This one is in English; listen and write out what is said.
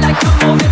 like a moment.